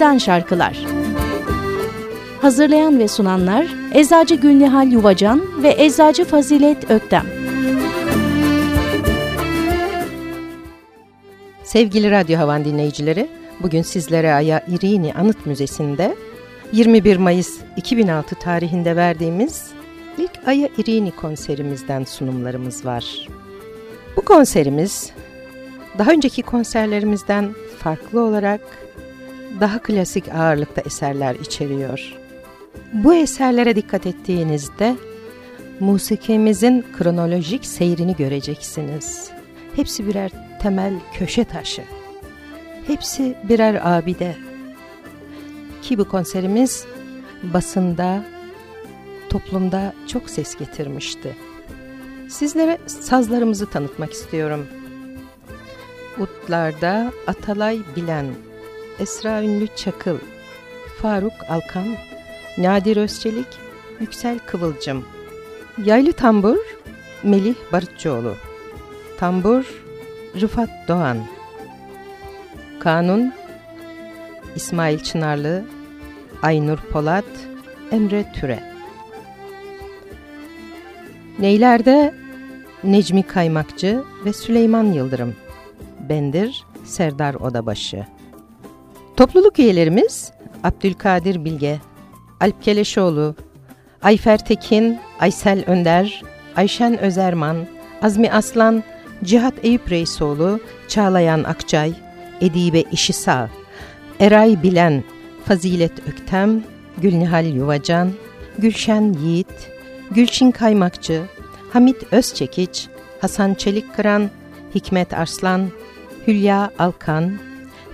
Bizden Şarkılar Hazırlayan ve sunanlar Eczacı Gülnihal Yuvacan ve Eczacı Fazilet Öktem Sevgili Radyo Havan dinleyicileri, bugün sizlere Aya İrini Anıt Müzesi'nde 21 Mayıs 2006 tarihinde verdiğimiz ilk Aya İrini konserimizden sunumlarımız var. Bu konserimiz daha önceki konserlerimizden farklı olarak daha klasik ağırlıkta eserler içeriyor. Bu eserlere dikkat ettiğinizde musikimizin kronolojik seyrini göreceksiniz. Hepsi birer temel köşe taşı. Hepsi birer abide. Ki bu konserimiz basında, toplumda çok ses getirmişti. Sizlere sazlarımızı tanıtmak istiyorum. Utlarda Atalay Bilen, Esra Ünlü Çakıl, Faruk Alkan, Nadir Özçelik, Yüksel Kıvılcım. Yaylı tambur Melih Barutçuoğlu. Tambur Rıfat Doğan. Kanun İsmail Çınarlı, Aynur Polat, Emre Türe. Neylerde Necmi Kaymakçı ve Süleyman Yıldırım. Bendir Serdar Odabaşı. Topluluk üyelerimiz Abdülkadir Bilge, Alp Keleşoğlu, Ayfer Tekin, Aysel Önder, Ayşen Özerman, Azmi Aslan, Cihat Eyüp Reisoğlu, Çağlayan Akçay, Edibe İşisağ, Eray Bilen, Fazilet Öktem, Gülnihal Yuvacan, Gülşen Yiğit, Gülçin Kaymakçı, Hamit Özçekiç, Hasan Çelikkıran, Hikmet Arslan, Hülya Alkan,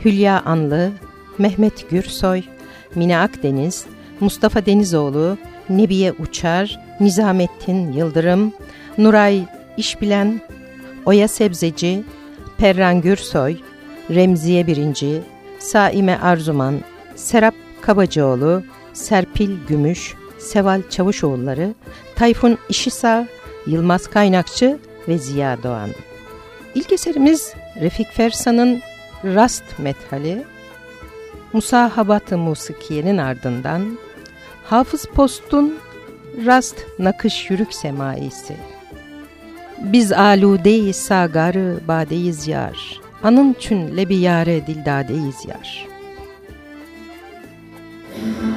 Hülya Anlı, Mehmet Gürsoy, Mine Akdeniz, Mustafa Denizoğlu, Nebiye Uçar, Nizamettin Yıldırım, Nuray İşbilen, Oya Sebzeci, Perran Gürsoy, Remziye Birinci, Saime Arzuman, Serap Kabacıoğlu, Serpil Gümüş, Seval Çavuşoğulları, Tayfun İşisa, Yılmaz Kaynakçı ve Ziya Doğan. İlk eserimiz Refik Fersan'ın Rast Methali, Musahabat-ı Musikiye'nin ardından Hafız Post'un Rast Nakış Yürük Semaisi. Biz aludeyiz sagarı badeyiz yar, Anın çün lebi yare dildadeyiz yar. Müzik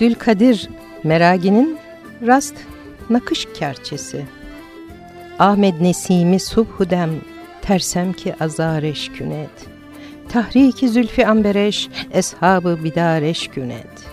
Abdülkadir Meragi'nin Rast Nakış Kerçesi. Ahmet Nesimi Subhudem Tersem ki azareş künet. Tahriki Zülfi Ambereş Eshabı bidareş künet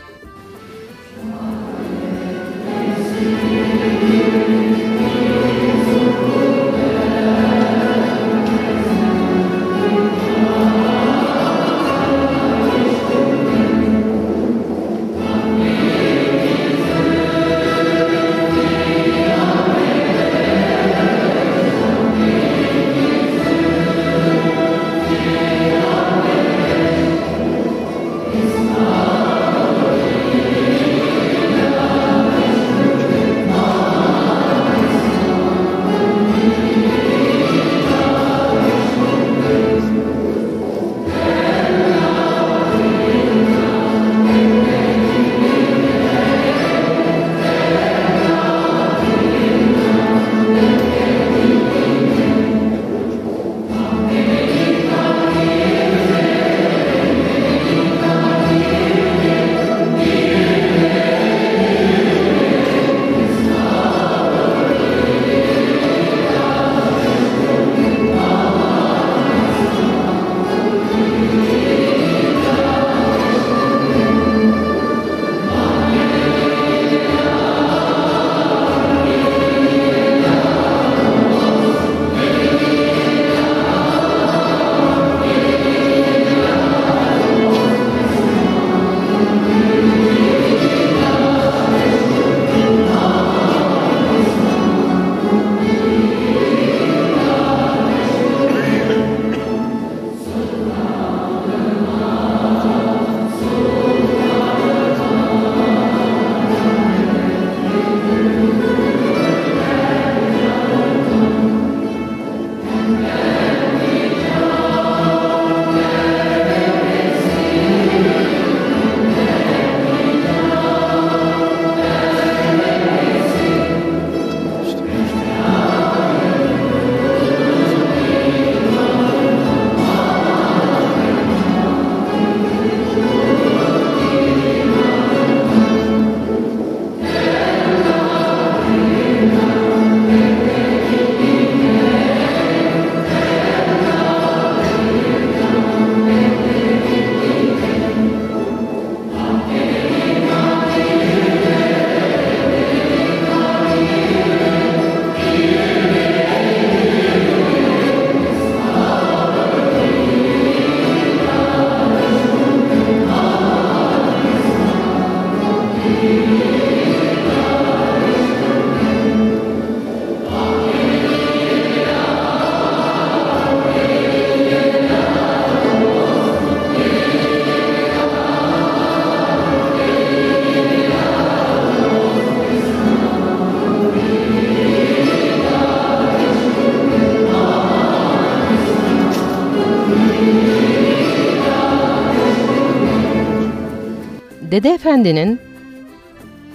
Dede Efendi'nin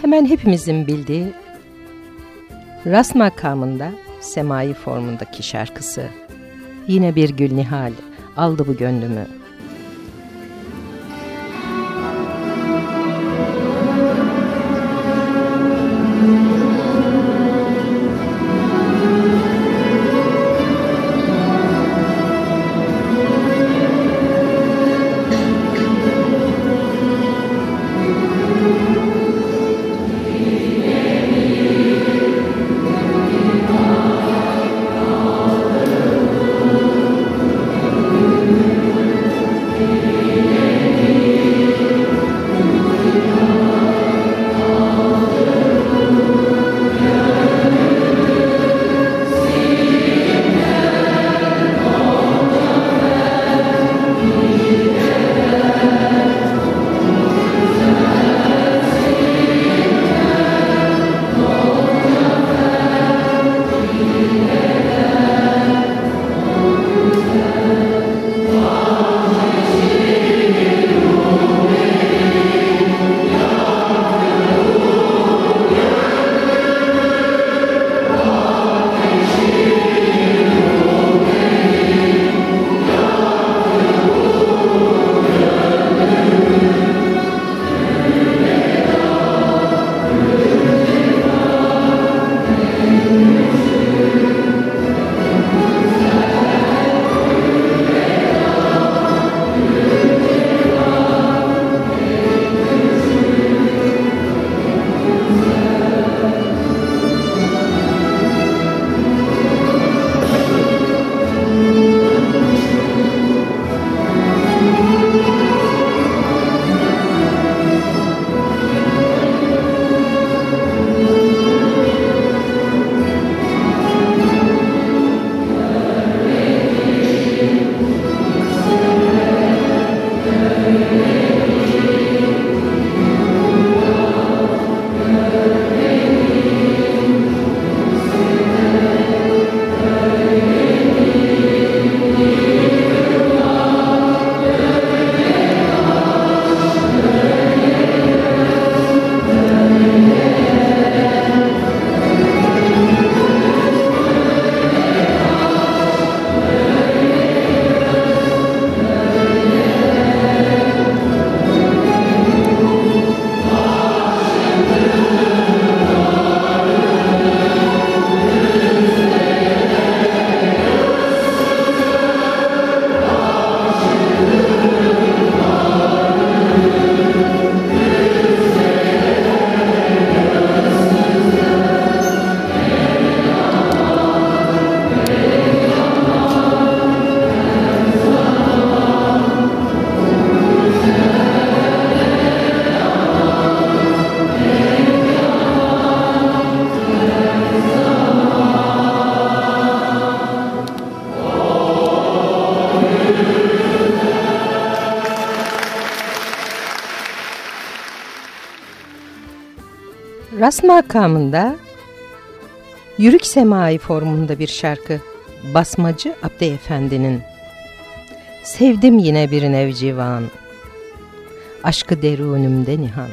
hemen hepimizin bildiği Ras makamında semai formundaki şarkısı. Yine bir gül nihal aldı bu gönlümü Ras makamında Yürük Semai formunda bir şarkı Basmacı Abdi Efendi'nin Sevdim yine bir nevcivan Aşkı derunümde nihan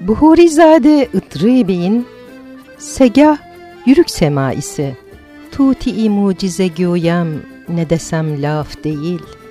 Buhurizade Itrı Bey'in Segah Yürük Semaisi Tuti-i mucize göyem ne desem laf değil.''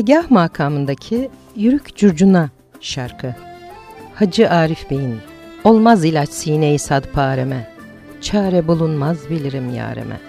Segah makamındaki Yürük Curcuna şarkı. Hacı Arif Bey'in Olmaz ilaç sine-i sadpareme, çare bulunmaz bilirim yareme.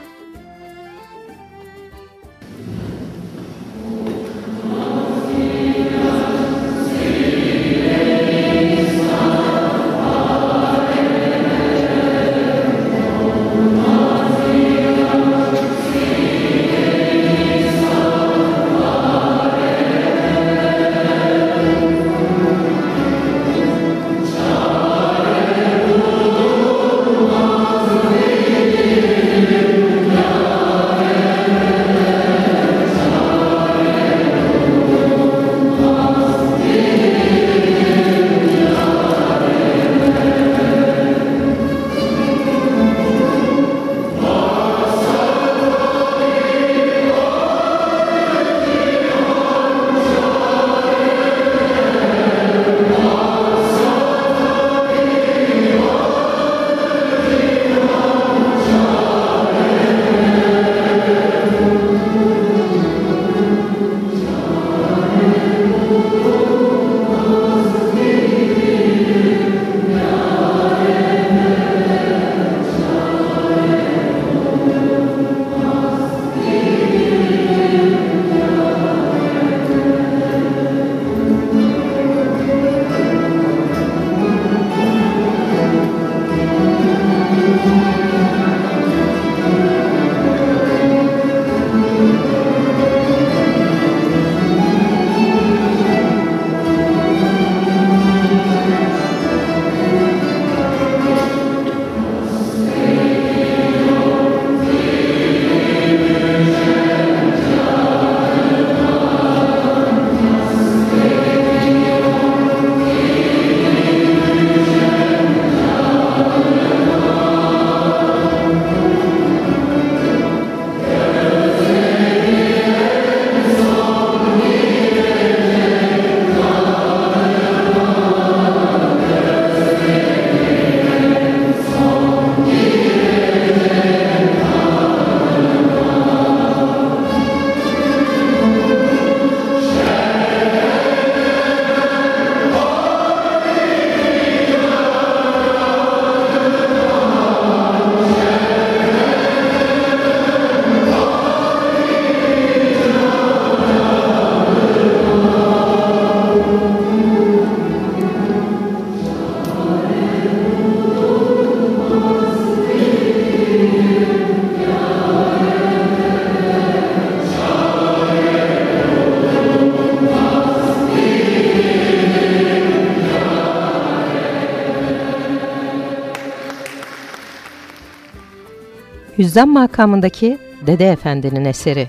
Hüzzam makamındaki Dede Efendi'nin eseri.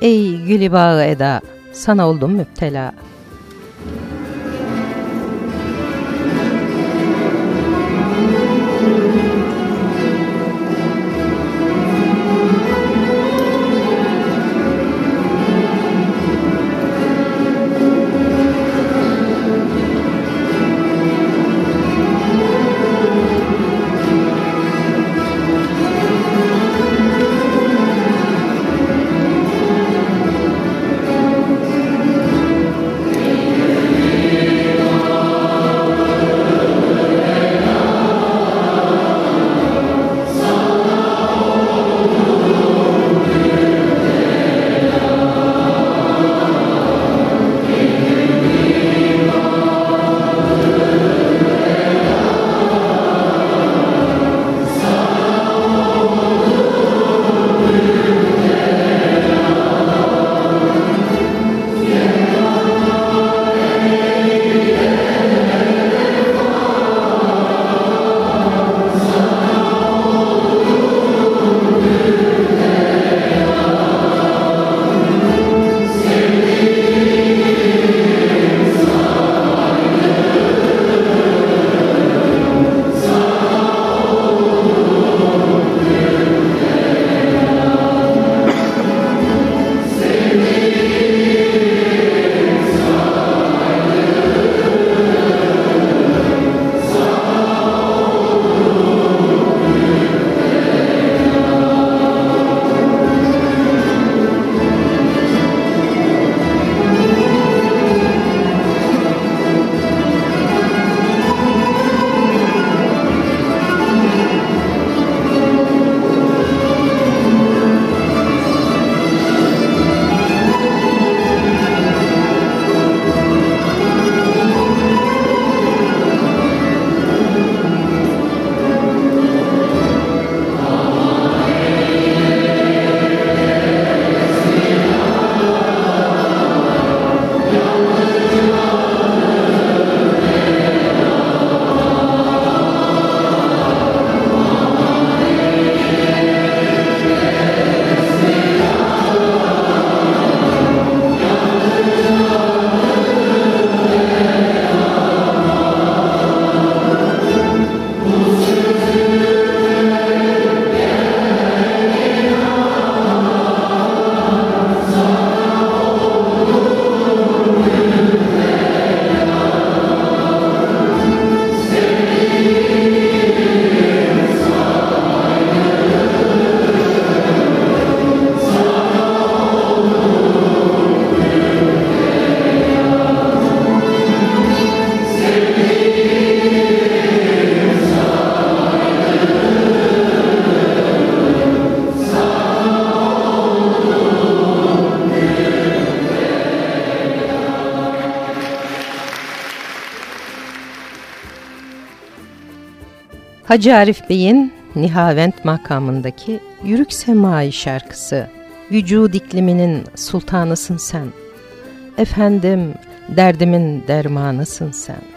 Ey gülübağı eda, sana oldum müptela. Hacı Arif Bey'in Nihavent makamındaki Yürük Semai şarkısı. Vücud ikliminin sultanısın sen. Efendim derdimin dermanısın sen.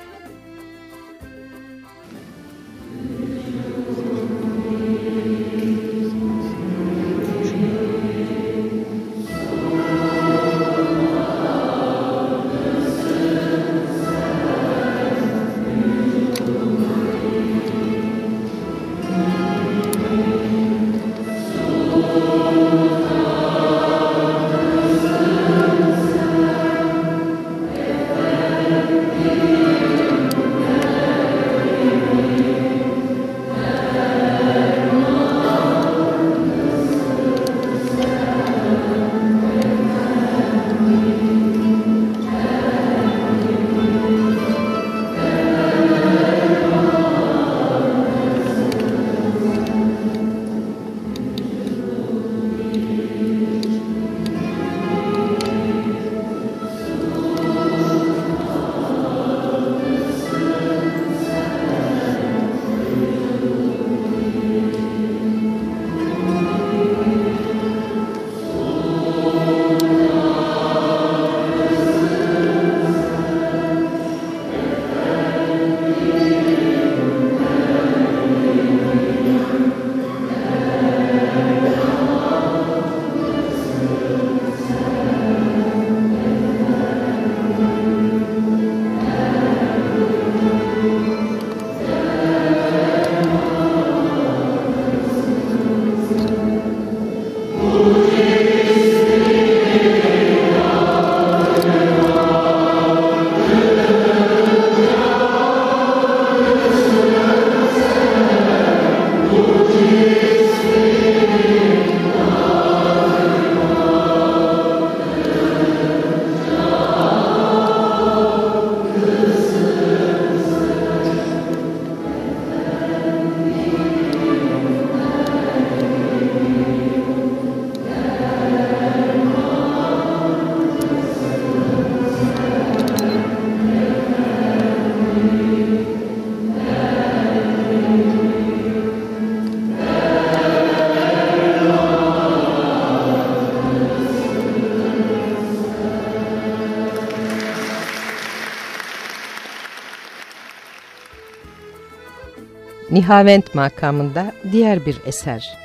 Nihavent makamında diğer bir eser.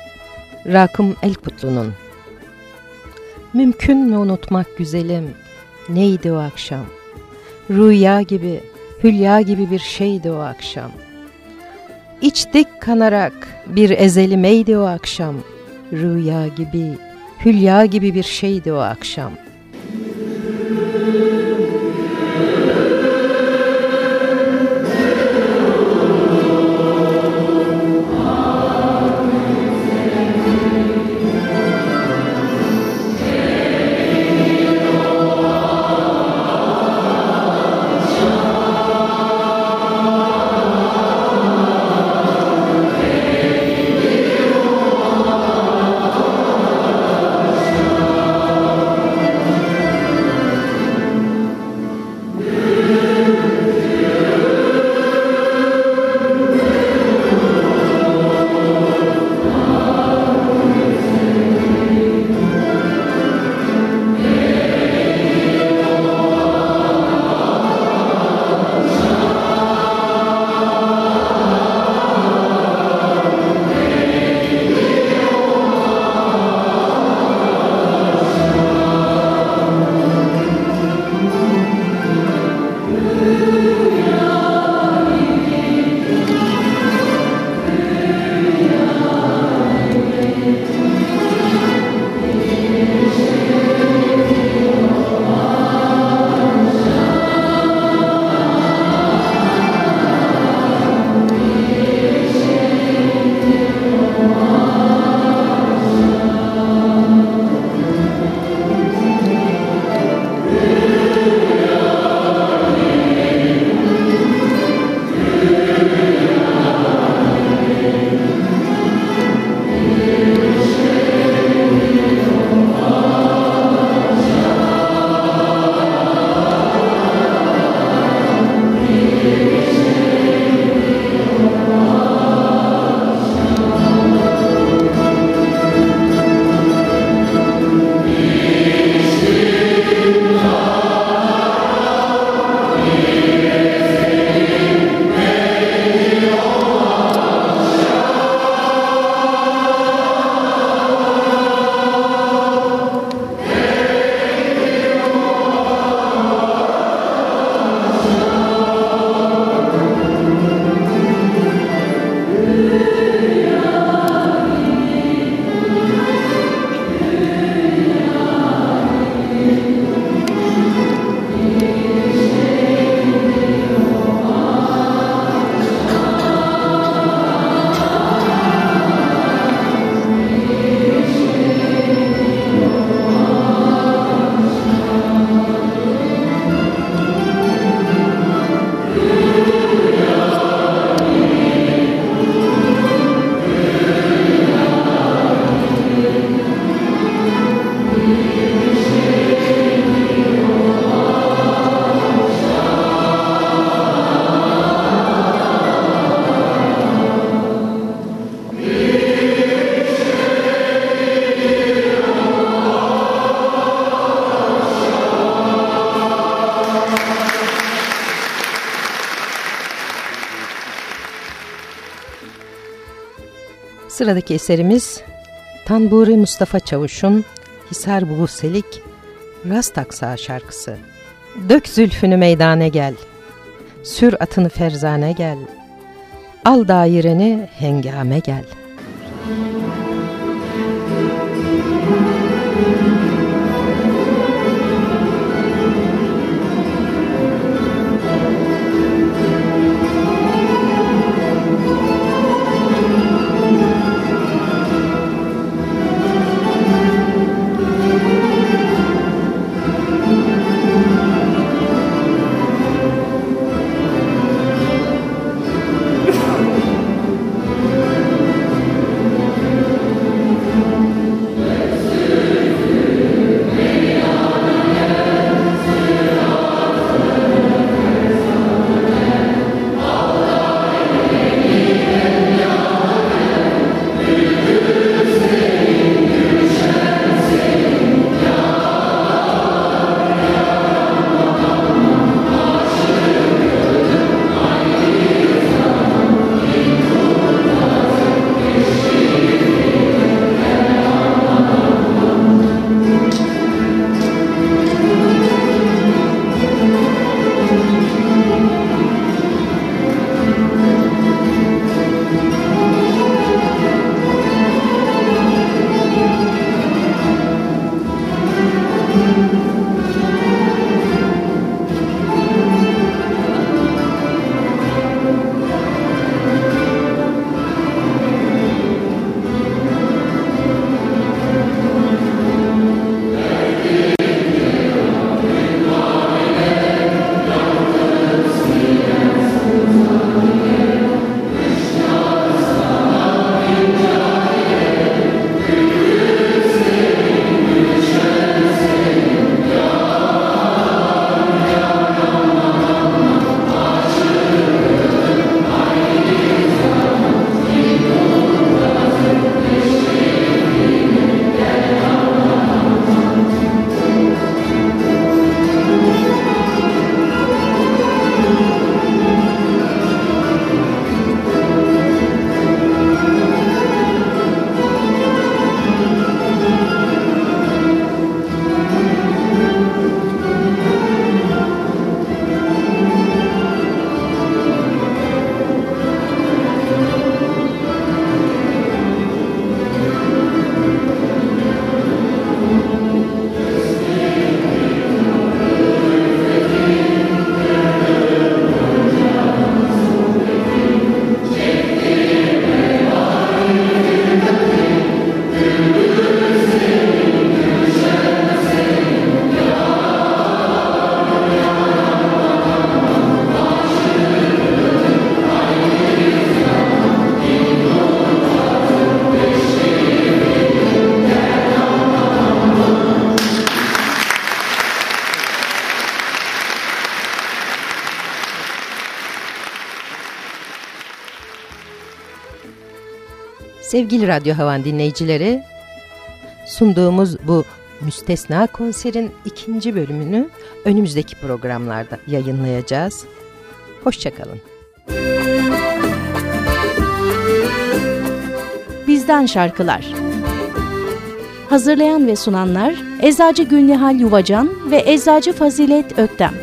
Rakım Elkutlu'nun. Mümkün mü unutmak güzelim? Neydi o akşam? Rüya gibi, hülya gibi bir şeydi o akşam. İçtik kanarak bir ezelimeydi o akşam. Rüya gibi, hülya gibi bir şeydi o akşam.'' Sıradaki eserimiz Tanburi Mustafa Çavuş'un Hisar Buğselik Rastaksa şarkısı. Dök zülfünü meydane gel, sür atını ferzane gel, al daireni hengame gel.'' Sevgili Radyo Havan dinleyicileri, sunduğumuz bu müstesna konserin ikinci bölümünü önümüzdeki programlarda yayınlayacağız. Hoşçakalın. Bizden Şarkılar Hazırlayan ve sunanlar Eczacı Gülnihal Yuvacan ve Eczacı Fazilet Öktem